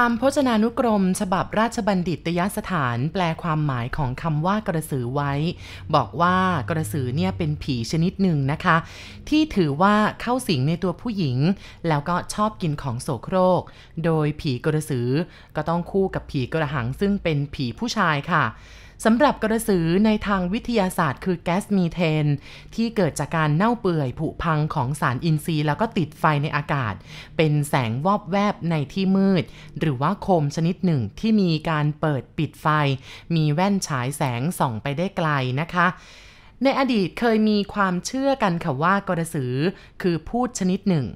ตามพจนานุกรม ฉบับราชบัณฑิตยสถานแปลความหมายของคำว่ากระสือไว้ บอกว่ากระสือเนี่ยเป็นผีชนิดหนึ่งนะคะ ที่ถือว่าเข้าสิงในตัวผู้หญิง แล้วก็ชอบกินของโสโครก โดยผีกระสือก็ต้องคู่กับผีกระหังซึ่งเป็นผีผู้ชายค่ะ สำหรับกระสือในทางวิทยาศาสตร์คือแก๊สมีเทน ที่เกิดจากการเน่าเปื่อยผุพังของสารอินทรีย์ แล้วก็ติดไฟในอากาศ เป็นแสงวอบแวบในที่มืด หรือว่าโคมชนิดหนึ่งที่มีการเปิดปิดไฟ มีแว่นฉายแสงส่องไปได้ไกลนะคะในอดีตเคยมีความเชื่อกันค่ะว่ากระสือคือพูดชนิดหนึ่ง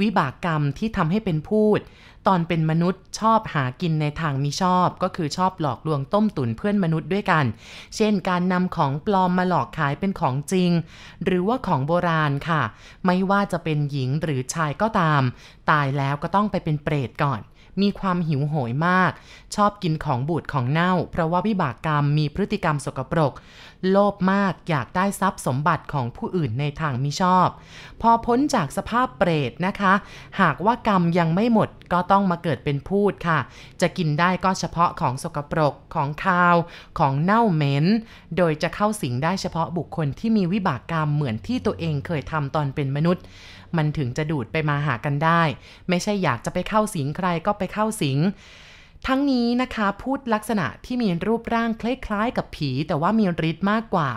วิบากกรรมที่ทำให้เป็นพูด ตอนเป็นมนุษย์ชอบหากินในทางมิชอบ ก็คือชอบหลอกลวงต้มตุ๋นเพื่อนมนุษย์ด้วยกัน เช่น การนำของปลอมมาหลอกขายเป็นของจริง หรือว่าของโบราณค่ะ ไม่ว่าจะเป็นหญิงหรือชายก็ตาม ตายแล้วก็ต้องไปเป็นเปรตก่อน มีความหิวโหยมาก ชอบกินของบูดของเน่า เพราะว่าวิบากกรรมมีพฤติกรรมสกปรก โลภมากอยากได้ทรัพย์สมบัติของผู้อื่นในทางมิชอบ พอพ้นจากสภาพเปรตนะคะ หากว่ากรรมยังไม่หมดก็ต้องมาเกิดเป็นพูดค่ะ จะกินได้ก็เฉพาะของสกปรกของคาว ของเน่าเหม็น โดยจะเข้าสิงได้เฉพาะบุคคลที่มีวิบากกรรมเหมือนที่ตัวเองเคยทำตอนเป็นมนุษย์ มันถึงจะดูดไปมาหากันได้ ไม่ใช่อยากจะไปเข้าสิงใครก็ไปเข้าสิงทั้งนี้นะคะพูดลักษณะที่มีรูปร่างคล้ายๆกับผี แต่ว่ามีฤทธิ์มากกว่า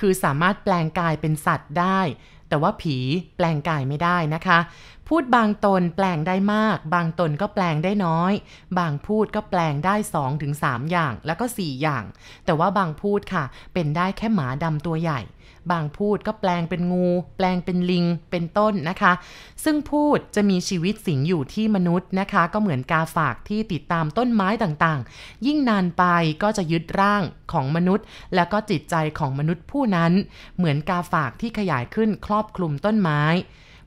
คือสามารถแปลงกายเป็นสัตว์ได้ แต่ว่าผีแปลงกายไม่ได้นะคะ พูดบางตนแปลงได้มาก บางตนก็แปลงได้น้อย บางพูดก็แปลงได้ 2-3อย่างแล้วก็ 4 อย่าง แต่ว่าบางพูดค่ะ เป็นได้แค่หมาดำตัวใหญ่ บางพูดก็แปลงเป็นงู แปลงเป็นลิง เป็นต้นนะคะ ซึ่งพูดจะมีชีวิตสิงอยู่ที่มนุษย์นะคะ ก็เหมือนกาฝากที่ติดตามต้นไม้ต่างๆ ยิ่งนานไปก็จะยึดร่างของมนุษย์ แล้วก็จิตใจของมนุษย์ผู้นั้น เหมือนกาฝากที่ขยายขึ้นครอบคลุมต้นไม้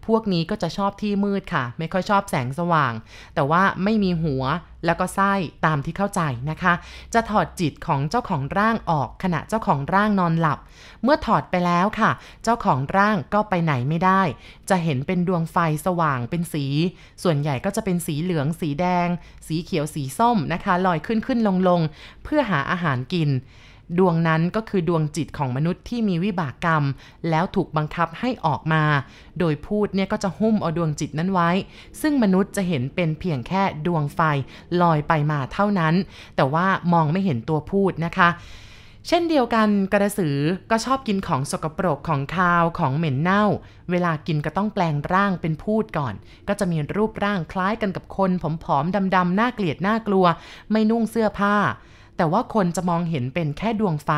พวกนี้ก็จะชอบที่มืดค่ะ ไม่ค่อยชอบแสงสว่าง แต่ว่าไม่มีหัวแล้วก็ไส้ตามที่เข้าใจนะคะ จะถอดจิตของเจ้าของร่างออกขณะเจ้าของร่างนอนหลับ เมื่อถอดไปแล้วค่ะ เจ้าของร่างก็ไปไหนไม่ได้ จะเห็นเป็นดวงไฟสว่างเป็นสี ส่วนใหญ่ก็จะเป็นสีเหลือง สีแดง สีเขียวสีส้มนะคะ ลอยขึ้นขึ้นลงลงเพื่อหาอาหารกิน ดวงนั้นก็คือดวงจิตของมนุษย์ที่มีวิบากกรรม แล้วถูกบังคับให้ออกมา โดยพูดเนี่ยก็จะหุ้มเอาดวงจิตนั้นไว้ ซึ่งมนุษย์จะเห็นเป็นเพียงแค่ดวงไฟลอยไปมาเท่านั้น แต่ว่ามองไม่เห็นตัวพูดนะคะเช่นเดียวกันกระสือก็ชอบกินของสกปรกของคาวของเหม็นเน่า เวลากินก็ต้องแปลงร่างเป็นพูดก่อน ก็จะมีรูปร่างคล้ายกันกับคนผอมๆดำๆน่าเกลียดน่ากลัว ไม่นุ่งเสื้อผ้า แต่ว่าคนจะมองเห็นเป็นแค่ดวงไฟ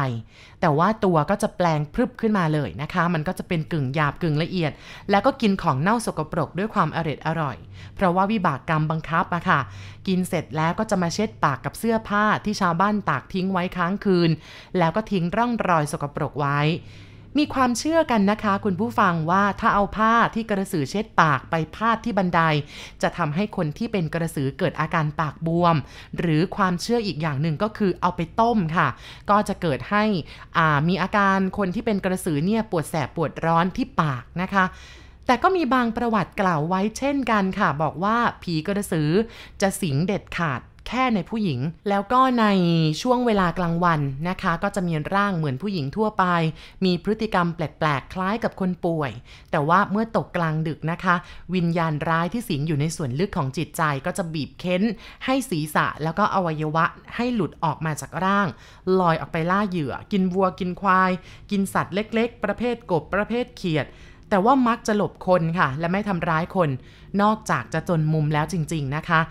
แต่ว่าตัวก็จะแปลงพรึบขึ้นมาเลยนะคะ มันก็จะเป็นกึ่งหยาบกึ่งละเอียด แล้วก็กินของเน่าสกปรกด้วยความอร่อยอร่อย เพราะว่าวิบากกรรมบังคับอะค่ะ กินเสร็จแล้วก็จะมาเช็ดปากกับเสื้อผ้าที่ชาวบ้านตากทิ้งไว้ค้างคืน แล้วก็ทิ้งร่องรอยสกปรกไว้ มีความเชื่อกันนะคะ คุณผู้ฟังว่าถ้าเอาผ้าที่กระสือเช็ดปากไปพาดที่บันได จะทำให้คนที่เป็นกระสือเกิดอาการปากบวม หรือความเชื่ออีกอย่างหนึ่งก็คือเอาไปต้มค่ะ ก็จะเกิดให้มีอาการคนที่เป็นกระสือเนี่ยปวดแสบปวดร้อนที่ปากนะคะแต่ก็มีบางประวัติกล่าวไว้เช่นกันค่ะ บอกว่าผีกระสือจะสิงเด็ดขาด แค่ในผู้หญิง แล้วก็ในช่วงเวลากลางวันนะคะ ก็จะมีร่างเหมือนผู้หญิงทั่วไป มีพฤติกรรมแปลกๆ คล้ายกับคนป่วย แต่ว่าเมื่อตกกลางดึกนะคะ วิญญาณร้ายที่สิงอยู่ในส่วนลึกของจิตใจก็จะบีบเค้น ให้ศีรษะแล้วก็อวัยวะให้หลุดออกมาจากร่าง ลอยออกไปล่าเหยื่อ กินวัวกินควาย กินสัตว์เล็ก ๆ ประเภทกบประเภทเขียดแต่ว่ามักจะหลบคนค่ะ และไม่ทำร้ายคน นอกจากจะจนมุมแล้วจริง ๆ นะคะ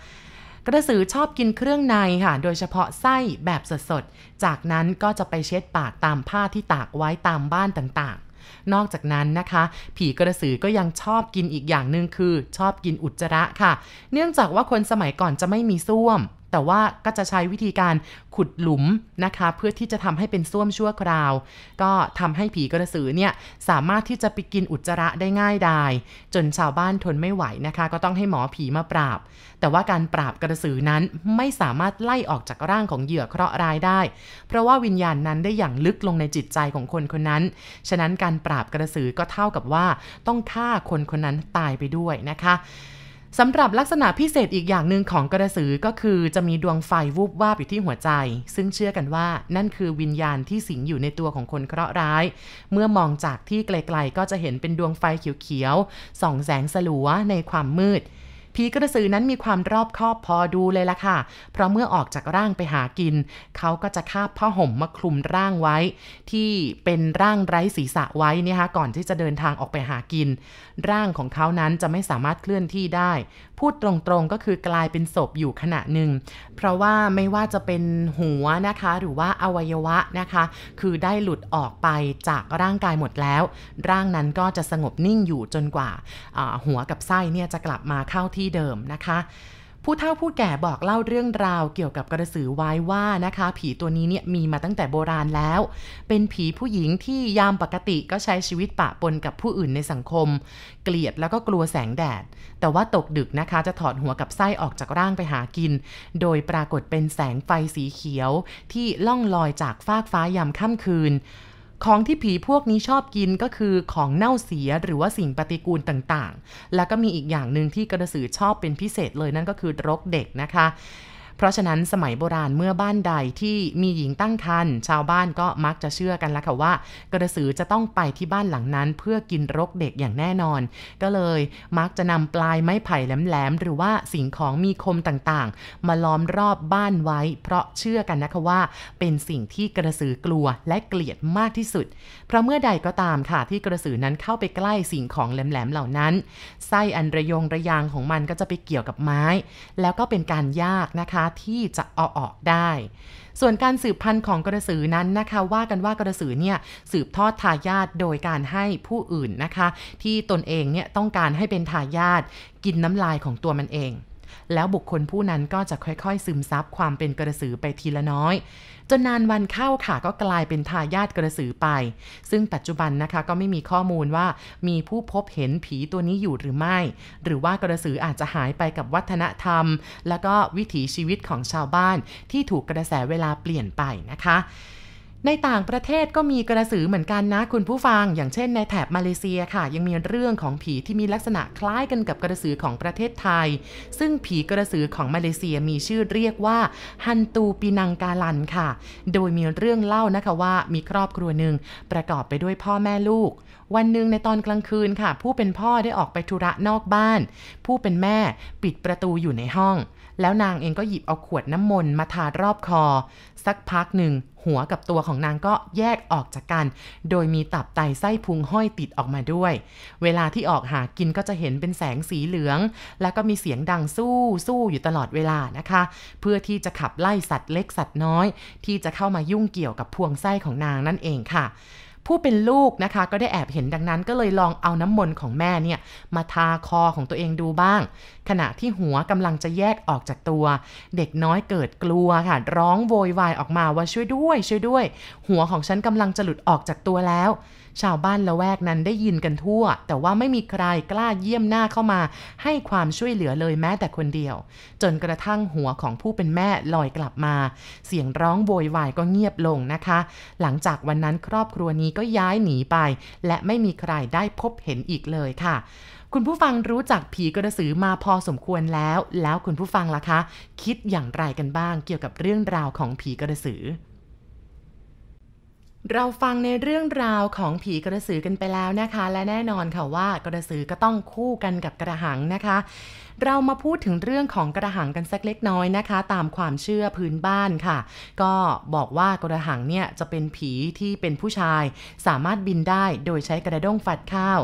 กระสือชอบกินเครื่องในค่ะ โดยเฉพาะไส้แบบสดๆ จากนั้นก็จะไปเช็ดปากตามผ้าที่ตากไว้ตามบ้านต่างๆ นอกจากนั้นนะคะ ผีกระสือก็ยังชอบกินอีกอย่างหนึ่งคือ ชอบกินอุจจาระค่ะ เนื่องจากว่าคนสมัยก่อนจะไม่มีส้วม แต่ว่าก็จะใช้วิธีการขุดหลุมนะคะ เพื่อที่จะทำให้เป็นส้วมชั่วคราว ก็ทำให้ผีกระสือเนี่ยสามารถที่จะไปกินอุจจาระได้ง่ายดายจนชาวบ้านทนไม่ไหวนะคะ ก็ต้องให้หมอผีมาปราบ แต่ว่าการปราบกระสือนั้นไม่สามารถไล่ออกจากร่างของเหยื่อเคราะห์ร้ายได้ เพราะว่าวิญญาณนั้นได้อย่างลึกลงในจิตใจของคนคนนั้น ฉะนั้นการปราบกระสือก็เท่ากับว่าต้องฆ่าคนคนนั้นตายไปด้วยนะคะ สำหรับลักษณะพิเศษอีกอย่างหนึ่งของกระสือก็คือจะมีดวงไฟวูบวาบอยู่ที่หัวใจ ซึ่งเชื่อกันว่านั่นคือวิญญาณที่สิงอยู่ในตัวของคนเคราะห์ร้าย เมื่อมองจากที่ไกลๆก็จะเห็นเป็นดวงไฟเขียวๆส่องแสงสลัวในความมืด ผีกระสือนั้นมีความรอบคอบพอดูเลยล่ะค่ะ เพราะเมื่อออกจากร่างไปหากิน เขาก็จะคาบผ้าห่มมาคลุมร่างไว้ ที่เป็นร่างไร้ศีรษะไว้นี่ยคะก่อนที่จะเดินทางออกไปหากิน ร่างของเขานั้นจะไม่สามารถเคลื่อนที่ได้พูดตรงๆก็คือกลายเป็นศพอยู่ขณะหนึ่ง เพราะว่าไม่ว่าจะเป็นหัวนะคะ หรือว่าอวัยวะนะคะ คือได้หลุดออกไปจากร่างกายหมดแล้ว ร่างนั้นก็จะสงบนิ่งอยู่จนกว่าหัวกับไส้เนี่ยจะกลับมาเข้าที่เดิมนะคะ ผู้เฒ่าผู้แก่บอกเล่าเรื่องราวเกี่ยวกับกระสือไว้ว่านะคะ ผีตัวนี้เนี่ยมีมาตั้งแต่โบราณแล้ว เป็นผีผู้หญิงที่ยามปกติก็ใช้ชีวิตปะปนกับผู้อื่นในสังคม เกลียดแล้วก็กลัวแสงแดด แต่ว่าตกดึกนะคะจะถอดหัวกับไส้ออกจากร่างไปหากิน โดยปรากฏเป็นแสงไฟสีเขียวที่ล่องลอยจากฟากฟ้ายามค่ำคืน ของที่ผีพวกนี้ชอบกินก็คือของเน่าเสียหรือว่าสิ่งปฏิกูลต่างๆ แล้วก็มีอีกอย่างหนึ่งที่กระสือชอบเป็นพิเศษเลยนั่นก็คือรกเด็กนะคะ เพราะฉะนั้นสมัยโบราณเมื่อบ้านใดที่มีหญิงตั้งครรภ์ชาวบ้านก็มักจะเชื่อกันแล้วค่ะว่า กระสือจะต้องไปที่บ้านหลังนั้น เพื่อกินรกเด็กอย่างแน่นอน ก็เลยมักจะนำปลายไม้ไผ่แหลมๆหรือว่าสิ่งของมีคมต่างๆ มาล้อมรอบบ้านไว้ เพราะเชื่อกันนะคะว่า เป็นสิ่งที่กระสือกลัวและเกลียดมากที่สุด เพราะเมื่อใดก็ตามค่ะที่กระสือนั้นเข้าไปใกล้สิ่งของแหลมๆเหล่านั้นไส้อันระยงระยางของมันก็จะไปเกี่ยวกับไม้ แล้วก็เป็นการยากนะคะที่จะเอาออกได้ ส่วนการสืบพันธุ์ของกระสือนั้นนะคะ ว่ากันว่ากระสือเนี่ยสืบทอดทายาทโดยการให้ผู้อื่นนะคะ ที่ตนเองเนี่ยต้องการให้เป็นทายาทกินน้ำลายของตัวมันเองแล้วบุคคลผู้นั้นก็จะค่อยๆ ซึมซับความเป็นกระสือไปทีละน้อย จนนานวันเข้าค่ะก็กลายเป็นทายาทกระสือไป ซึ่งปัจจุบันนะคะก็ไม่มีข้อมูลว่ามีผู้พบเห็นผีตัวนี้อยู่หรือไม่ หรือว่ากระสืออาจจะหายไปกับวัฒนธรรม แล้วก็วิถีชีวิตของชาวบ้านที่ถูกกระแสเวลาเปลี่ยนไปนะคะ ในต่างประเทศก็มีกระสือเหมือนกันนะคุณผู้ฟัง อย่างเช่นในแถบมาเลเซียค่ะ ยังมีเรื่องของผีที่มีลักษณะคล้ายกันกับกระสือของประเทศไทย ซึ่งผีกระสือของมาเลเซียมีชื่อเรียกว่าฮันตูปีนังกาลันค่ะ โดยมีเรื่องเล่านะคะว่ามีครอบครัวหนึ่งประกอบไปด้วยพ่อแม่ลูก วันหนึ่งในตอนกลางคืนค่ะ ผู้เป็นพ่อได้ออกไปธุระนอกบ้าน ผู้เป็นแม่ปิดประตูอยู่ในห้อง แล้วนางเองก็หยิบเอาขวดน้ำมนต์มาทารอบคอ สักพักหนึ่ง หัวกับตัวของนางก็แยกออกจากกัน โดยมีตับไตไส้พุงห้อยติดออกมาด้วย เวลาที่ออกหากินก็จะเห็นเป็นแสงสีเหลือง แล้วก็มีเสียงดังสู้สู้อยู่ตลอดเวลานะคะ เพื่อที่จะขับไล่สัตว์เล็กสัตว์น้อย ที่จะเข้ามายุ่งเกี่ยวกับพวงไส้ของนางนั่นเองค่ะผู้เป็นลูกนะคะก็ได้แอบเห็นดังนั้นก็เลยลองเอาน้ำมนต์ของแม่เนี่ย มาทาคอของตัวเองดูบ้าง ขณะที่หัวกำลังจะแยกออกจากตัว เด็กน้อยเกิดกลัวค่ะ ร้องโวยวายออกมาว่าช่วยด้วยช่วยด้วย หัวของฉันกำลังจะหลุดออกจากตัวแล้ว ชาวบ้านละแวกนั้นได้ยินกันทั่ว แต่ว่าไม่มีใครกล้าเยี่ยมหน้าเข้ามา ให้ความช่วยเหลือเลยแม้แต่คนเดียว จนกระทั่งหัวของผู้เป็นแม่ลอยกลับมา เสียงร้องโวยวายก็เงียบลงนะคะ หลังจากวันนั้นครอบครัวนี้ก็ย้ายหนีไป และไม่มีใครได้พบเห็นอีกเลยค่ะ คุณผู้ฟังรู้จักผีกระสือมาพอสมควรแล้ว แล้วคุณผู้ฟังล่ะคะ คิดอย่างไรกันบ้างเกี่ยวกับเรื่องราวของผีกระสือ เราฟังในเรื่องราวของผีกระสือกันไปแล้วนะคะ และแน่นอนค่ะว่ากระสือก็ต้องคู่กันกับกระหังนะคะ เรามาพูดถึงเรื่องของกระหังกันสักเล็กน้อยนะคะ ตามความเชื่อพื้นบ้านค่ะ ก็บอกว่ากระหังเนี่ยจะเป็นผีที่เป็นผู้ชาย สามารถบินได้โดยใช้กระด้งฝัดข้าว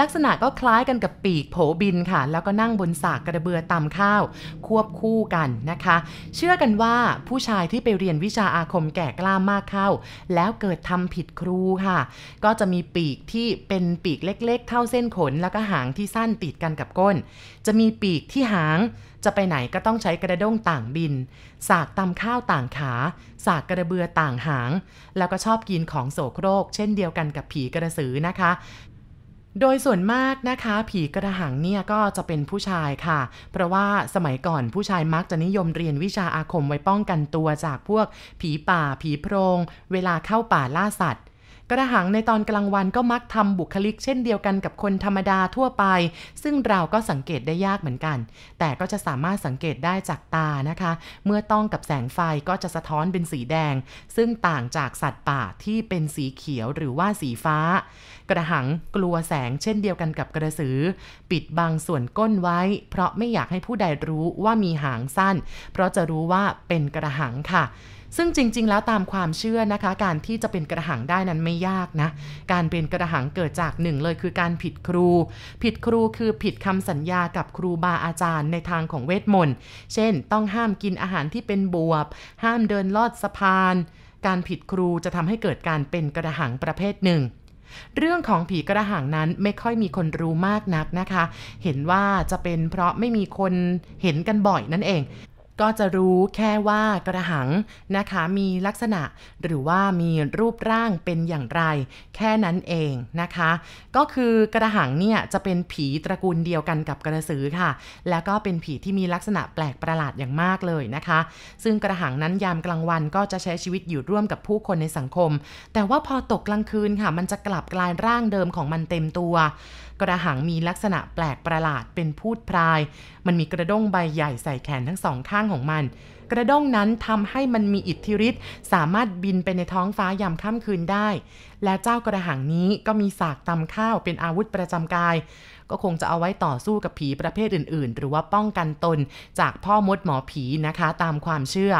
ลักษณะก็คล้ายกันกับปีกโผบินค่ะ แล้วก็นั่งบนสากกระเบือตำข้าว ควบคู่กันนะคะ เชื่อกันว่าผู้ชายที่ไปเรียนวิชาอาคมแก่กล้ามากเข้า แล้วเกิดทำผิดครูค่ะ ก็จะมีปีกที่เป็นปีกเล็ก ๆ เท่าเส้นขน แล้วก็หางที่สั้นติดกันกับก้น จะมีปีกที่หาง จะไปไหนก็ต้องใช้กระด้งต่างบิน สากตำข้าวต่างขา สากกระเบือต่างหาง แล้วก็ชอบกินของโสโครก เช่นเดียวกันกับผีกระสือนะคะ โดยส่วนมากนะคะ ผีกระหังเนี่ยก็จะเป็นผู้ชายค่ะ เพราะว่าสมัยก่อนผู้ชายมักจะนิยมเรียนวิชาอาคมไว้ป้องกันตัวจากพวกผีป่า ผีโพรง เวลาเข้าป่าล่าสัตว์ กระหังในตอนกลางวันก็มักทำบุคลิกเช่นเดียวกันกับคนธรรมดาทั่วไป ซึ่งเราก็สังเกตได้ยากเหมือนกัน แต่ก็จะสามารถสังเกตได้จากตานะคะ เมื่อต้องกับแสงไฟก็จะสะท้อนเป็นสีแดง ซึ่งต่างจากสัตว์ป่าที่เป็นสีเขียวหรือว่าสีฟ้า กระหังกลัวแสงเช่นเดียวกันกับกระสือ ปิดบังส่วนก้นไว้ เพราะไม่อยากให้ผู้ใดรู้ว่ามีหางสั้น เพราะจะรู้ว่าเป็นกระหังค่ะ ซึ่งจริง ๆ แล้วตามความเชื่อนะคะ การที่จะเป็นกระหังได้นั้นไม่ยากนะ การเป็นกระหังเกิดจากหนึ่งเลยคือการผิดครู ผิดครูคือผิดคำสัญญากับครูบาอาจารย์ในทางของเวทมนต์เช่น ต้องห้ามกินอาหารที่เป็นบวบ ห้ามเดินลอดสะพาน การผิดครูจะทำให้เกิดการเป็นกระหังประเภทหนึ่งเรื่องของผีกระหังนั้นไม่ค่อยมีคนรู้มากนักนะคะ เห็นว่าจะเป็นเพราะไม่มีคนเห็นกันบ่อยนั่นเอง ก็จะรู้แค่ว่ากระหังนะคะมีลักษณะหรือว่ามีรูปร่างเป็นอย่างไร แค่นั้นเองนะคะ ก็คือกระหังเนี่ยจะเป็นผีตระกูลเดียวกันกับกระสือค่ะ แล้วก็เป็นผีที่มีลักษณะแปลกประหลาดอย่างมากเลยนะคะ ซึ่งกระหังนั้นยามกลางวันก็จะใช้ชีวิตอยู่ร่วมกับผู้คนในสังคม แต่ว่าพอตกกลางคืนค่ะ มันจะกลับกลายร่างเดิมของมันเต็มตัวกระหังมีลักษณะแปลกประหลาดเป็นพูดพราย มันมีกระด้งใบใหญ่ใส่แขนทั้งสองข้างของมัน กระด้งนั้นทำให้มันมีอิทธิฤทธิ์สามารถบินไปในท้องฟ้ายามค่ำคืนได้ และเจ้ากระหังนี้ก็มีสากตำข้าวเป็นอาวุธประจำกาย ก็คงจะเอาไว้ต่อสู้กับผีประเภทอื่น ๆ หรือว่าป้องกันตนจากพ่อมดหมอผีนะคะตามความเชื่อ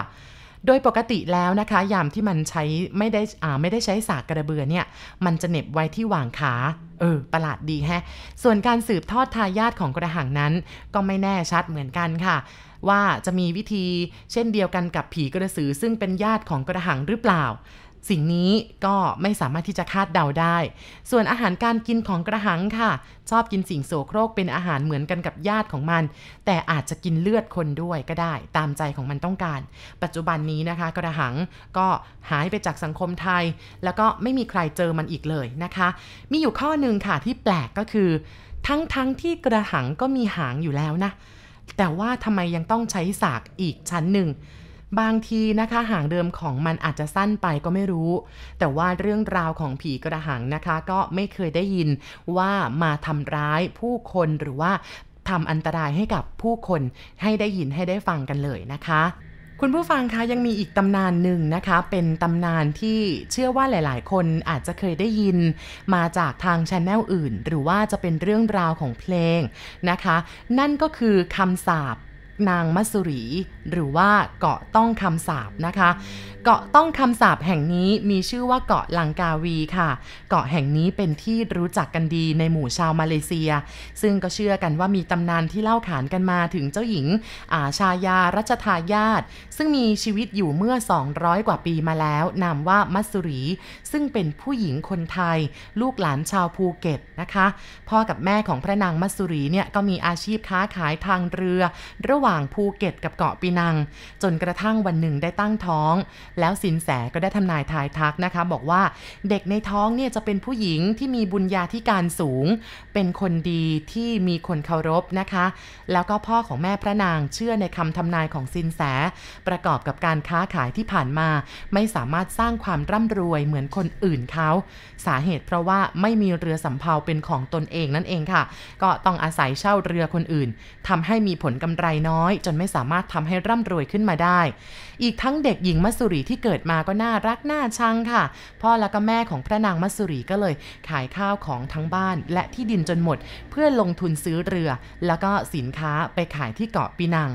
โดยปกติแล้วนะคะ ยามที่มันใช้ไม่ได้อ่าไม่ได้ใช้สากกระเบือเนี่ย มันจะเน็บไว้ที่หว่างขาเออประหลาดดีแฮะ ส่วนการสืบทอดทายาทของกระหังนั้น ก็ไม่แน่ชัดเหมือนกันค่ะ ว่าจะมีวิธีเช่นเดียวกันกับผีกระสือซึ่งเป็นญาติของกระหังหรือเปล่า สิ่งนี้ก็ไม่สามารถที่จะคาดเดาได้ ส่วนอาหารการกินของกระหังค่ะ ชอบกินสิ่งโสโครกเป็นอาหารเหมือนกันกับญาติของมัน แต่อาจจะกินเลือดคนด้วยก็ได้ ตามใจของมันต้องการ ปัจจุบันนี้นะคะ กระหังก็หายไปจากสังคมไทย แล้วก็ไม่มีใครเจอมันอีกเลยนะคะ มีอยู่ข้อหนึ่งค่ะที่แปลกก็คือ ทั้งๆทที่กระหังก็มีหางอยู่แล้วนะแต่ว่าทำไมยังต้องใช้สากอีกชั้นหนึ่ง บางทีนะคะหางเดิมของมันอาจจะสั้นไปก็ไม่รู้ แต่ว่าเรื่องราวของผีกระหังนะคะ ก็ไม่เคยได้ยินว่ามาทำร้ายผู้คนหรือว่าทำอันตรายให้กับผู้คนให้ได้ยินให้ได้ฟังกันเลยนะคะคุณผู้ฟังคะยังมีอีกตำนานหนึ่งนะคะ เป็นตำนานที่เชื่อว่าหลาย ๆ คนอาจจะเคยได้ยิน มาจากทางชแนลอื่น หรือว่าจะเป็นเรื่องราวของเพลงนะคะ นั่นก็คือคำสาป นางมัสุรี หรือว่าเกาะต้องคำสาบนะคะ เกาะต้องคำสาปแห่งนี้มีชื่อว่าเกาะลังกาวีค่ะ เกาะแห่งนี้เป็นที่รู้จักกันดีในหมู่ชาวมาเลเซีย ซึ่งก็เชื่อกันว่ามีตำนานที่เล่าขานกันมาถึงเจ้าหญิงอาชายารัชทายาทซึ่งมีชีวิตอยู่เมื่อ 200 กว่าปีมาแล้ว นามว่ามัสุรี ซึ่งเป็นผู้หญิงคนไทย ลูกหลานชาวภูเก็ตนะคะ พ่อกับแม่ของพระนางมัสุรีเนี่ยก็มีอาชีพค้าขายทางเรือระหว่างว่างภูเก็ตกับเกาะปีนัง จนกระทั่งวันหนึ่งได้ตั้งท้อง แล้วสินแสก็ได้ทำนายทายทักนะคะ บอกว่าเด็กในท้องเนี่ยจะเป็นผู้หญิงที่มีบุญญาธิการสูง เป็นคนดีที่มีคนเคารพนะคะ แล้วก็พ่อของแม่พระนางเชื่อในคำทำนายของสินแส ประกอบกับการค้าขายที่ผ่านมา ไม่สามารถสร้างความร่ำรวยเหมือนคนอื่นเขาสาเหตุเพราะว่าไม่มีเรือสำเภาเป็นของตนเองนั่นเองค่ะ ก็ต้องอาศัยเช่าเรือคนอื่นทำให้มีผลกำไรน้อยจนไม่สามารถทำให้ร่ำรวยขึ้นมาได้ อีกทั้งเด็กหญิงมัสุรีที่เกิดมาก็น่ารักน่าชังค่ะ พ่อและก็แม่ของพระนางมัสุรีก็เลยขายข้าวของทั้งบ้าน และที่ดินจนหมด เพื่อลงทุนซื้อเรือ แล้วก็สินค้าไปขายที่เกาะปีนัง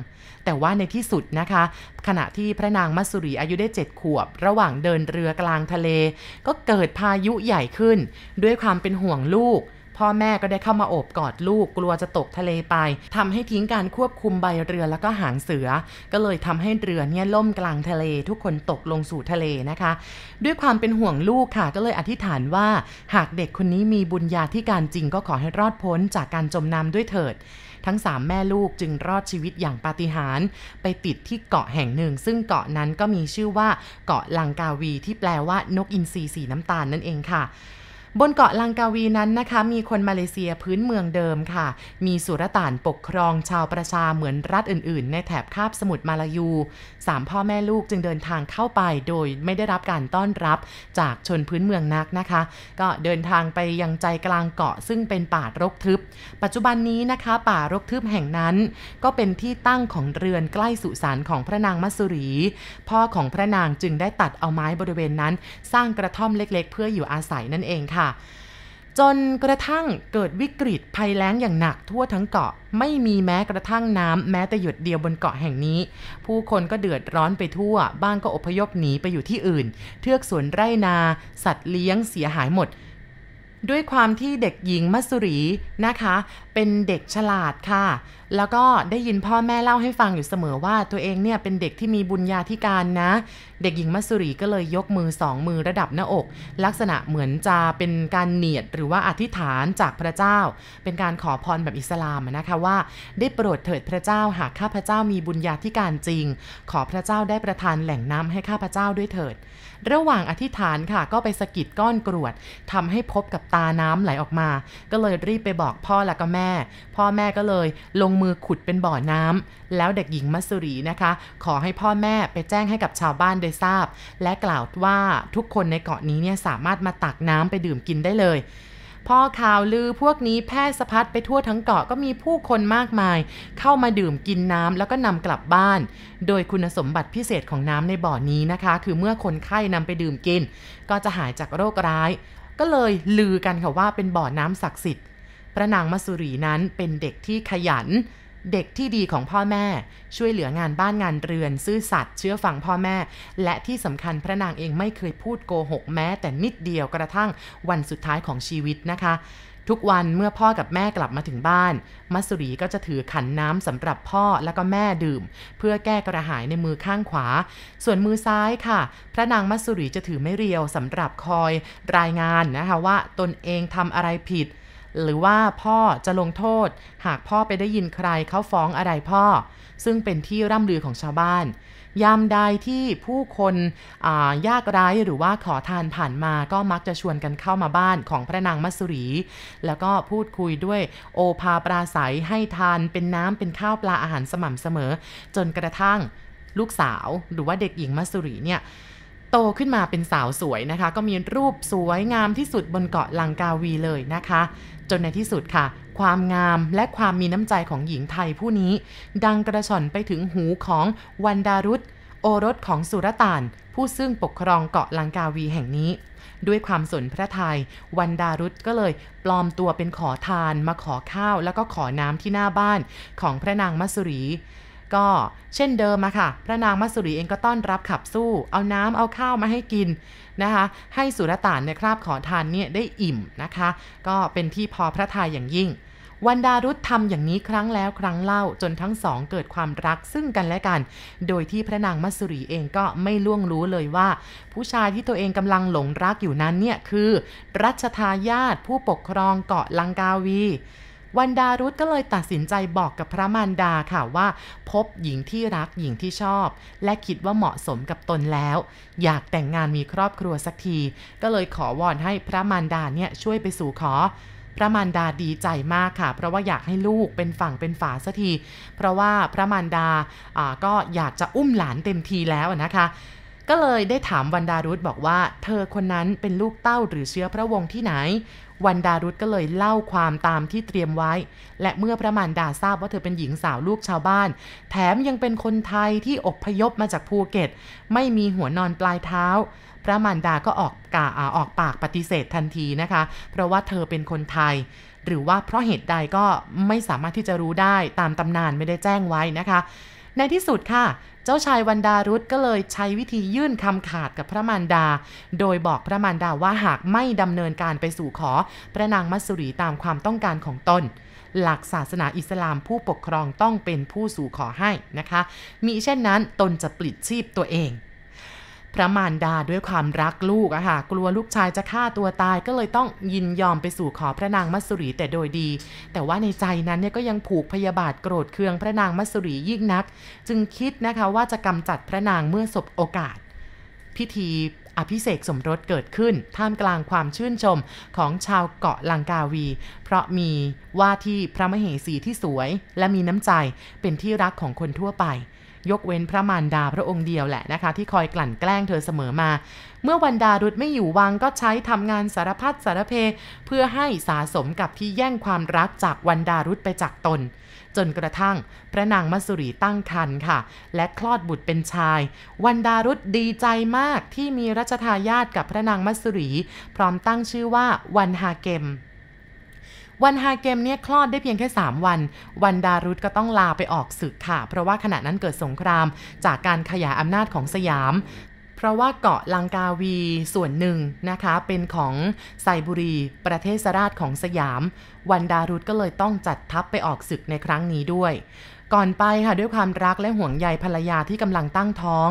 แต่ว่าในที่สุดนะคะ ขณะที่พระนางมัสุรีอายุได้ 7 ขวบ ระหว่างเดินเรือกลางทะเล ก็เกิดพายุใหญ่ขึ้น ด้วยความเป็นห่วงลูก พ่อแม่ก็ได้เข้ามาโอบกอดลูกกลัวจะตกทะเลไปทำให้ทิ้งการควบคุมใบเรือแล้วก็หางเสือ ก็เลยทำให้เรือเนี่ยล่มกลางทะเล ทุกคนตกลงสู่ทะเลนะคะ ด้วยความเป็นห่วงลูกค่ะ ก็เลยอธิษฐานว่า หากเด็กคนนี้มีบุญญาธิการจริงก็ขอให้รอดพ้นจากการจมน้ำด้วยเถิดทั้งสามแม่ลูกจึงรอดชีวิตอย่างปาฏิหาริย์ไปติดที่เกาะแห่งหนึ่ง ซึ่งเกาะนั้นก็มีชื่อว่าเกาะลังกาวีที่แปลว่านกอินทรีสีน้ำตาลนั่นเองค่ะ บนเกาะลังกาวีนั้นนะคะ มีคนมาเลเซียพื้นเมืองเดิมค่ะ มีสุรต่านปกครองชาวประชาเหมือนรัฐอื่นๆ ในแถบคาบสมุทรมาลายูสามพ่อแม่ลูกจึงเดินทางเข้าไป โดยไม่ได้รับการต้อนรับจากชนพื้นเมืองนักนะคะ ก็เดินทางไปยังใจกลางเกาะซึ่งเป็นป่ารกทึบ ปัจจุบันนี้นะคะ ป่ารกทึบแห่งนั้น ก็เป็นที่ตั้งของเรือนใกล้สุสานของพระนางมัสสุรี พ่อของพระนางจึงได้ตัดเอาไม้บริเวณนั้น สร้างกระท่อมเล็ก ๆ เพื่ออยู่อาศัยนั่นเองค่ะจนกระทั่งเกิดวิกฤตภัยแล้งอย่างหนักทั่วทั้งเกาะ ไม่มีแม้กระทั่งน้ำแม้แต่หยดเดียวบนเกาะแห่งนี้ ผู้คนก็เดือดร้อนไปทั่ว บ้างก็อพยพหนีไปอยู่ที่อื่น เทือกสวนไร่นา สัตว์เลี้ยงเสียหายหมดด้วยความที่เด็กหญิงมัสุรีนะคะ เป็นเด็กฉลาดค่ะ แล้วก็ได้ยินพ่อแม่เล่าให้ฟังอยู่เสมอว่าตัวเองเนี่ยเป็นเด็กที่มีบุญญาธิการนะ เด็กหญิงมัสุรีก็เลยยกมือสองมือระดับหน้าอก ลักษณะเหมือนจะเป็นการเนียดหรือว่าอธิษฐานจากพระเจ้า เป็นการขอพรแบบอิสลามนะคะว่า ได้โปรดเถิดพระเจ้าหากข้าพเจ้ามีบุญญาธิการจริง ขอพระเจ้าได้ประทานแหล่งน้ำให้ข้าพเจ้าด้วยเถิด ระหว่างอธิษฐานค่ะก็ไปสะกิดก้อนกรวดทำให้พบกับตาน้ำไหลออกมา ก็เลยรีบไปบอกพ่อและก็แม่ พ่อแม่ก็เลยลงมือขุดเป็นบ่อน้ำแล้วเด็กหญิงมัสสุรีนะคะ ขอให้พ่อแม่ไปแจ้งให้กับชาวบ้านได้ทราบ และกล่าวว่าทุกคนในเกาะนี้เนี่ยสามารถมาตักน้ำไปดื่มกินได้เลยพอข่าวลือพวกนี้แพร่สะพัดไปทั่วทั้งเกาะก็มีผู้คนมากมาย เข้ามาดื่มกินน้ำแล้วก็นำกลับบ้าน โดยคุณสมบัติพิเศษของน้ำในบ่อนี้นะคะ คือเมื่อคนไข้นำไปดื่มกิน ก็จะหายจากโรคร้าย ก็เลยลือกันค่ะว่าเป็นบ่อน้ำศักดิ์สิทธิ์ ระนางมัสุรีนั้นเป็นเด็กที่ขยัน เด็กที่ดีของพ่อแม่ ช่วยเหลืองานบ้านงานเรือน ซื่อสัตย์เชื่อฟังพ่อแม่ และที่สำคัญพระนางเองไม่เคยพูดโกหกแม้ แต่นิดเดียวกระทั่งวันสุดท้ายของชีวิตนะคะทุกวันเมื่อพ่อกับแม่กลับมาถึงบ้าน มัสุรีก็จะถือขันน้ำสำหรับพ่อแล้วก็แม่ดื่ม เพื่อแก้กระหายในมือข้างขวา ส่วนมือซ้ายค่ะ พระนางมัสสุรีจะถือไม่เรียวสำหรับคอยรายงานนะคะว่าตนเองทำอะไรผิด หรือว่าพ่อจะลงโทษ หากพ่อไปได้ยินใครเขาฟ้องอะไรพ่อ ซึ่งเป็นที่ร่ำลือของชาวบ้าน ยามใดที่ผู้คนยากไร้หรือว่าขอทานผ่านมาก็มักจะชวนกันเข้ามาบ้านของพระนางมัสุรี แล้วก็พูดคุยด้วยโอภาปราศัยให้ทานเป็นน้ำเป็นข้าวปลาอาหารสม่ำเสมอ จนกระทั่งลูกสาวหรือว่าเด็กหญิงมัสสุรีเนี่ยโตขึ้นมาเป็นสาวสวยนะคะ ก็มีรูปสวยงามที่สุดบนเกาะลังกาวีเลยนะคะ จนในที่สุดค่ะ ความงามและความมีน้ำใจของหญิงไทยผู้นี้ ดังกระชอนไปถึงหูของวันดารุตโอรสของสุรต่าน ผู้ซึ่งปกครองเกาะลังกาวีแห่งนี้ ด้วยความสนพระทยัยวันดารุตก็เลยปลอมตัวเป็นขอทาน มาขอข้าวแล้วก็ขอน้ำที่หน้าบ้านของพระนางมัสรี ก็เช่นเดิมอะค่ะ พระนางมัสสุรีเองก็ต้อนรับขับสู้ เอาน้ำเอาข้าวมาให้กินนะคะ ให้สุรต่านในคราบขอทานเนี่ยได้อิ่มนะคะ ก็เป็นที่พอพระทัยอย่างยิ่ง วันดารุธทำอย่างนี้ครั้งแล้วครั้งเล่าจนทั้งสองเกิดความรักซึ่งกันและกัน โดยที่พระนางมัสสุรีเองก็ไม่ล่วงรู้เลยว่า ผู้ชายที่ตัวเองกำลังหลงรักอยู่นั้นเนี่ยคือ รัชทายาทผู้ปกครองเกาะลังกาวี วันดารุธก็เลยตัดสินใจบอกกับพระมารดาค่ะว่า พบหญิงที่รักหญิงที่ชอบ และคิดว่าเหมาะสมกับตนแล้ว อยากแต่งงานมีครอบครัวสักที ก็เลยขอวอนให้พระมารดาเนี่ยช่วยไปสู่ขอพระมารดาดีใจมากค่ะ เพราะว่าอยากให้ลูกเป็นฝั่งเป็นฝาสักที เพราะว่าพระมารดาอ่าก็อยากจะอุ้มหลานเต็มทีแล้วนะคะ ก็เลยได้ถามวันดารุธบอกว่า เธอคนนั้นเป็นลูกเต้าหรือเชื้อพระวงศ์ที่ไหน วันดารุธก็เลยเล่าความตามที่เตรียมไว้ และเมื่อพระมารดาทราบว่าเธอเป็นหญิงสาวลูกชาวบ้าน แถมยังเป็นคนไทยที่อบพยพมาจากภูเก็ต ไม่มีหัวนอนปลายเท้า พระมารดาก็ออกกาออกปากปฏิเสธทันทีนะคะ เพราะว่าเธอเป็นคนไทยหรือว่าเพราะเหตุใดก็ไม่สามารถที่จะรู้ได้ตามตำนานไม่ได้แจ้งไว้นะคะ ในที่สุดค่ะ จ้าชายวันดารุธก็เลยใช้วิธียื่นคำขาดกับพระมารดา โดยบอกพระมารดาว่าหากไม่ดำเนินการไปสู่ขอพระนางมัสสุรีตามความต้องการของตน หลักศาสนาอิสลามผู้ปกครองต้องเป็นผู้สู่ขอให้นะคะ มิเช่นนั้นตนจะปลิดชีพตัวเอง พระมารดาด้วยความรักลูกอะค่ะกลัวลูกชายจะฆ่าตัวตายก็เลยต้องยินยอมไปสู่ขอพระนางมัสสุรีแต่โดยดี แต่ว่าในใจนั้นเนี่ยก็ยังผูกพยาบาทโกรธเคืองพระนางมัสสุรียิ่งนัก จึงคิดนะคะว่าจะกำจัดพระนางเมื่อสบโอกาส พิธีอภิเษกสมรสเกิดขึ้น ท่ามกลางความชื่นชมของชาวเกาะลังกาวี เพราะมีว่าที่พระมเหสีที่สวย และมีน้ำใจเป็นที่รักของคนทั่วไป ยกเว้นพระมารดาพระองค์เดียวแหละนะคะ ที่คอยกลั่นแกล้งเธอเสมอมา เมื่อวันดารุษไม่อยู่วังก็ใช้ทำงานสารพัดสารเพ เพื่อให้สาสมกับที่แย่งความรักจากวันดารุษไปจากตน จนกระทั่งพระนางมัสุรีตั้งครรภ์ค่ะ และคลอดบุตรเป็นชาย วันดารุษดีใจมากที่มีรัชทายาทกับพระนางมัสสุรี พร้อมตั้งชื่อว่าวันฮาเกม วันฮาเกมเนี่ยคลอดได้เพียงแค่ 3 วัน วันดารุธก็ต้องลาไปออกศึกค่ะ เพราะว่าขณะนั้นเกิดสงคราม จากการขยายอำนาจของสยาม เพราะว่าเกาะลังกาวีส่วนหนึ่งนะคะ เป็นของไซบุรี ประเทศราชของสยาม วันดารุธก็เลยต้องจัดทัพไปออกศึกในครั้งนี้ด้วย ก่อนไปค่ะด้วยความรักและห่วงใยภรรยาที่กำลังตั้งท้อง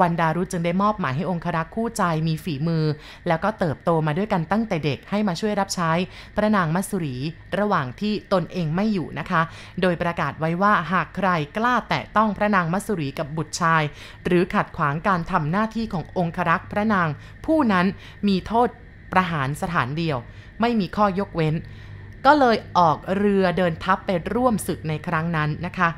วันดารุจึงได้มอบหมายให้องครักษ์คู่ใจมีฝีมือ แล้วก็เติบโตมาด้วยกันตั้งแต่เด็กให้มาช่วยรับใช้พระนางมัสุรี ระหว่างที่ตนเองไม่อยู่นะคะ โดยประกาศไว้ว่าหากใครกล้าแตะต้องพระนางมัสุรีกับบุตรชาย หรือขัดขวางการทำหน้าที่ขององครักษ์พระนาง ผู้นั้นมีโทษประหารสถานเดียว ไม่มีข้อยกเว้น ก็เลยออกเรือเดินทัพไปร่วมศึกในครั้งนั้นนะคะ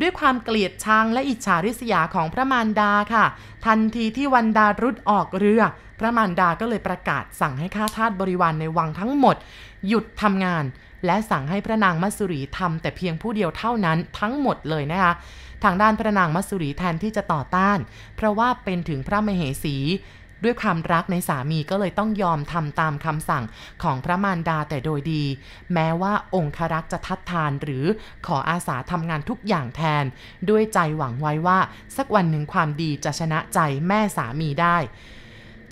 ด้วยความเกลียดชังและอิจฉาริษยาของพระมารดาค่ะ ทันทีที่วันดารุดออกเรือ พระมารดาก็เลยประกาศสั่งให้ข้าทาสบริวารในวังทั้งหมด หยุดทำงาน และสั่งให้พระนางมัสุรีทำแต่เพียงผู้เดียวเท่านั้นทั้งหมดเลยนะคะทางด้านพระนางมัสุรีแทนที่จะต่อต้าน เพราะว่าเป็นถึงพระมเหสี ด้วยความรักในสามีก็เลยต้องยอมทำตามคำสั่งของพระมารดาแต่โดยดี แม้ว่าองครักษ์จะทัดทานหรือขออาสาทำงานทุกอย่างแทน ด้วยใจหวังไว้ว่า สักวันหนึ่งความดีจะชนะใจแม่สามีได้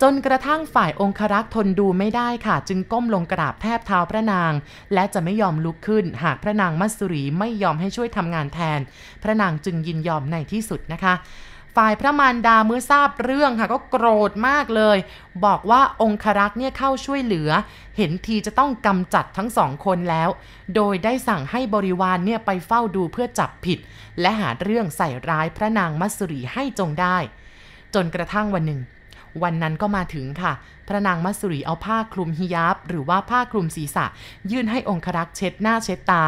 จนกระทั่งฝ่ายองครักษ์ทนดูไม่ได้ค่ะ จึงก้มลงกราบแทบเท้าพระนาง และจะไม่ยอมลุกขึ้น หากพระนางมัสสุรีไม่ยอมให้ช่วยทำงานแทน พระนางจึงยินยอมในที่สุดนะคะ ฝ่ายพระมารดาเมื่อทราบเรื่องค่ะก็โกรธมากเลย บอกว่าองครักษ์เนี่ยเข้าช่วยเหลือ เห็นทีจะต้องกำจัดทั้งสองคนแล้ว โดยได้สั่งให้บริวารเนี่ยไปเฝ้าดูเพื่อจับผิด และหาเรื่องใส่ร้ายพระนางมัสรีให้จงได้ จนกระทั่งวันหนึ่ง วันนั้นก็มาถึงค่ะ พระนางมัสรีเอาผ้าคลุมฮิญาบ หรือว่าผ้าคลุมศีรษะ ยื่นให้องครักษ์เช็ดหน้าเช็ดตา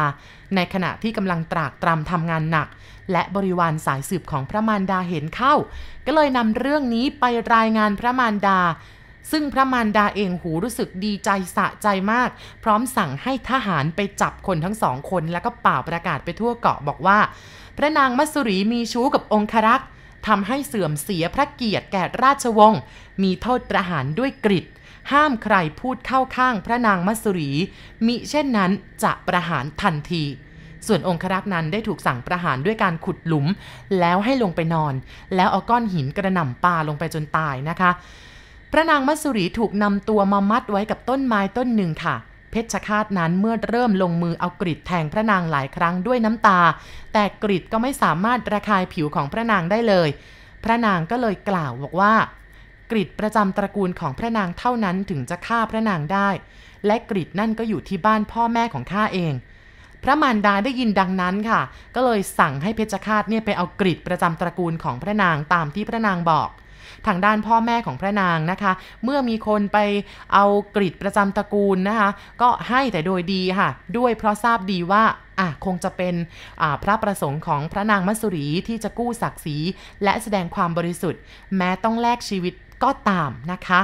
ในขณะที่กำลังตรากตรำทำงานหนัก และบริวารสายสืบของพระมารดาเห็นเข้า ก็เลยนำเรื่องนี้ไปรายงานพระมารดา ซึ่งพระมารดาเองหูรู้สึกดีใจสะใจมาก พร้อมสั่งให้ทหารไปจับคนทั้งสองคน แล้วก็เป่าประกาศไปทั่วเกาะบอกว่า พระนางมัสสุรีมีชู้กับองครักษ์ทำให้เสื่อมเสียพระเกียรติแก่ราชวงศ์มีโทษประหารด้วยกริดห้ามใครพูดเข้าข้างพระนางมัสสุรี มิเช่นนั้นจะประหารทันที ส่วนองครักษ์นั้นได้ถูกสั่งประหารด้วยการขุดหลุม แล้วให้ลงไปนอน แล้วเอาก้อนหินกระหน่ำปาลงไปจนตายนะคะ พระนางมัสุรีถูกนำตัวมามัดไว้กับต้นไม้ต้นหนึ่งค่ะเพชฌฆาตนั้นเมื่อเริ่มลงมือเอากริดแทงพระนางหลายครั้งด้วยน้ำตา แต่กริดก็ไม่สามารถระคายผิวของพระนางได้เลย พระนางก็เลยกล่าวบอกว่า กริดประจำตระกูลของพระนางเท่านั้นถึงจะฆ่าพระนางได้ และกริดนั่นก็อยู่ที่บ้านพ่อแม่ของข้าเอง พระมารดาได้ยินดังนั้นค่ะ ก็เลยสั่งให้เพชฌฆาตเนี่ยไปเอากริดประจำตระกูลของพระนางตามที่พระนางบอก ทางด้านพ่อแม่ของพระนางนะคะ เมื่อมีคนไปเอากริดประจำตระกูลนะคะ ก็ให้แต่โดยดีค่ะ ด้วยเพราะทราบดีว่าอะคงจะเป็นพระประสงค์ของพระนางมัสสุรีที่จะกู้ศักดิ์ศรีและแสดงความบริสุทธิ์ แม้ต้องแลกชีวิตก็ตามนะคะ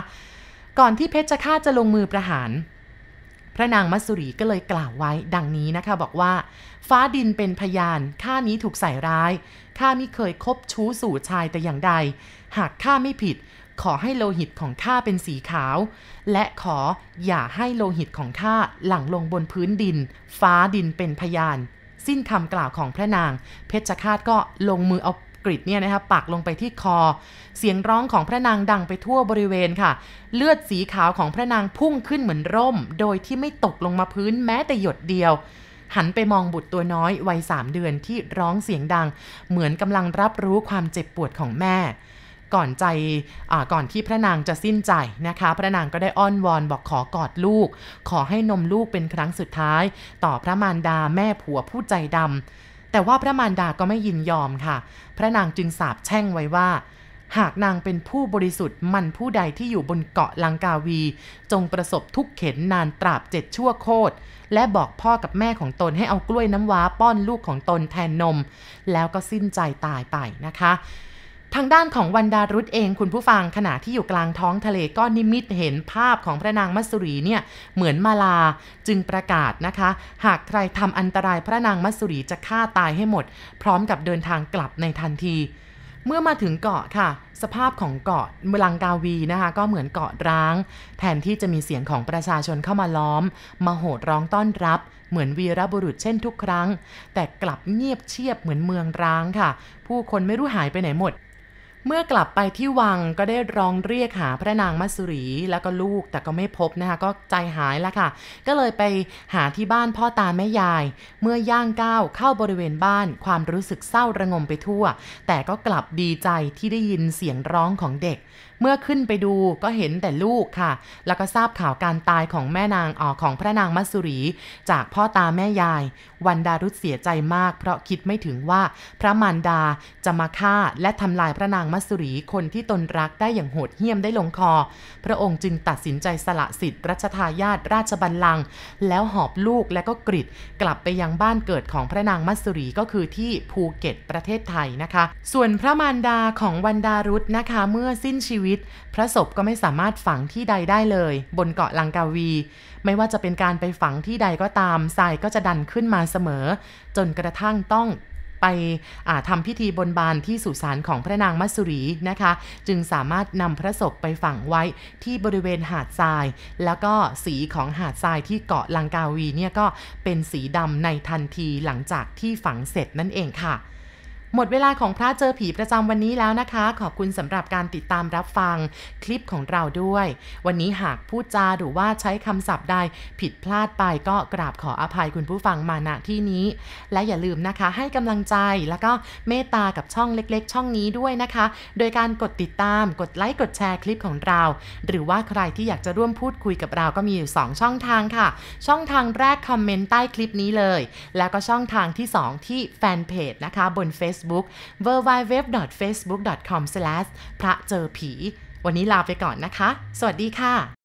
ก่อนที่เพชฌฆาตจะลงมือประหาร พระนางมัสุรีก็เลยกล่าวไว้ดังนี้นะคะบอกว่า ฟ้าดินเป็นพยานข้านี้ถูกใส่ร้ายข้าไม่เคยคบชู้สู่ชายแต่อย่างใด หากข้าไม่ผิด ขอให้โลหิตของข้าเป็นสีขาว และขออย่าให้โลหิตของข้าหลั่งลงบนพื้นดิน ฟ้าดินเป็นพยาน สิ้นคำกล่าวของพระนาง เพชฌฆาตก็ลงมือเอา กริดเนี่ยนะคะปักลงไปที่คอ เสียงร้องของพระนางดังไปทั่วบริเวณค่ะ เลือดสีขาวของพระนางพุ่งขึ้นเหมือนร่ม โดยที่ไม่ตกลงมาพื้นแม้แต่หยดเดียว หันไปมองบุตรตัวน้อยวัยสามเดือนที่ร้องเสียงดัง เหมือนกำลังรับรู้ความเจ็บปวดของแม่ก่อนใจก่อนที่พระนางจะสิ้นใจนะคะ พระนางก็ได้อ้อนวอนบอกขอกอดลูก ขอให้นมลูกเป็นครั้งสุดท้าย ต่อพระมารดาแม่ผัวผู้ใจดำ แต่ว่าพระมารดาก็ไม่ยินยอมค่ะ พระนางจึงสาบแช่งไว้ว่า หากนางเป็นผู้บริสุทธิ์มันผู้ใดที่อยู่บนเกาะลังกาวี จงประสบทุกเข็นนานตราบเจ็ดชั่วโคตรและบอกพ่อกับแม่ของตนให้เอากล้วยน้ำว้าป้อนลูกของตนแทนนม แล้วก็สิ้นใจตายไปนะคะ ทางด้านของวันดารุธเองคุณผู้ฟังขณะที่อยู่กลางท้องทะเลก็นิมิตเห็นภาพของพระนางมัสรีเนี่ยเหมือนมาลาจึงประกาศนะคะ หากใครทำอันตรายพระนางมัสรีจะฆ่าตายให้หมด พร้อมกับเดินทางกลับในทันที เมื่อมาถึงเกาะค่ะ สภาพของเกาะเมลังกาวีนะคะ ก็เหมือนเกาะร้าง แทนที่จะมีเสียงของประชาชนเข้ามาล้อมมาโหดร้องต้อนรับเหมือนวีรบุรุษเช่นทุกครั้ง แต่กลับเงียบเชียบเหมือนเมืองร้างค่ะ ผู้คนไม่รู้หายไปไหนหมด เมื่อกลับไปที่วังก็ได้ร้องเรียกหาพระนางมัสรีแล้วก็ลูกแต่ก็ไม่พบนะคะ ก็ใจหายแล้วค่ะ ก็เลยไปหาที่บ้านพ่อตาแม่ยาย เมื่อย่างก้าวเข้าบริเวณบ้าน ความรู้สึกเศร้าระงมไปทั่ว แต่ก็กลับดีใจที่ได้ยินเสียงร้องของเด็ก เมื่อขึ้นไปดูก็เห็นแต่ลูกค่ะ แล้วก็ทราบข่าวการตายของแม่นางออของพระนางมัสสุรี จากพ่อตาแม่ยาย วันดารุษเสียใจมาก เพราะคิดไม่ถึงว่าพระมารดาจะมาฆ่าและทำลายพระนางมัสสุรีคนที่ตนรักได้อย่างโหดเหี้ยมได้ลงคอ พระองค์จึงตัดสินใจสละสิทธิ์รัชทายาทราชบัลลังก์แล้วหอบลูกและก็กริดกลับไปยังบ้านเกิดของพระนางมัสสุรีก็คือที่ภูเก็ตประเทศไทยนะคะ ส่วนพระมารดาของวันดารุษนะคะ เมื่อสิ้นชีวิตพระศพก็ไม่สามารถฝังที่ใดได้เลย บนเกาะลังกาวี ไม่ว่าจะเป็นการไปฝังที่ใดก็ตามทรายก็จะดันขึ้นมาเสมอ จนกระทั่งต้องไปทำพิธีบนบานที่สุสานของพระนางมัสสุรีนะคะ จึงสามารถนำพระศพไปฝังไว้ที่บริเวณหาดทราย แล้วก็สีของหาดทรายที่เกาะลังกาวีเนี่ยก็เป็นสีดำในทันทีหลังจากที่ฝังเสร็จนั่นเองค่ะ หมดเวลาของพระเจอผีประจำวันนี้แล้วนะคะ ขอบคุณสำหรับการติดตามรับฟังคลิปของเราด้วย วันนี้หากพูดจาหรือว่าใช้คำศัพท์ใดผิดพลาดไปก็กราบขออภัยคุณผู้ฟังมาณที่นี้ และอย่าลืมนะคะให้กำลังใจแล้วก็เมตตากับช่องเล็กๆ ช่องนี้ด้วยนะคะ โดยการกดติดตามกดไลค์กดแชร์คลิปของเรา หรือว่าใครที่อยากจะร่วมพูดคุยกับเราก็มีอยู่ 2 ช่องทางค่ะ ช่องทางแรกคอมเมนต์ใต้คลิปนี้เลย แล้วก็ช่องทางที่ 2 ที่แฟนเพจนะคะบน Facebook w w w f a c e b o o k c o m พระเจอผี วันนี้ลาไปก่อนนะคะ สวัสดีค่ะ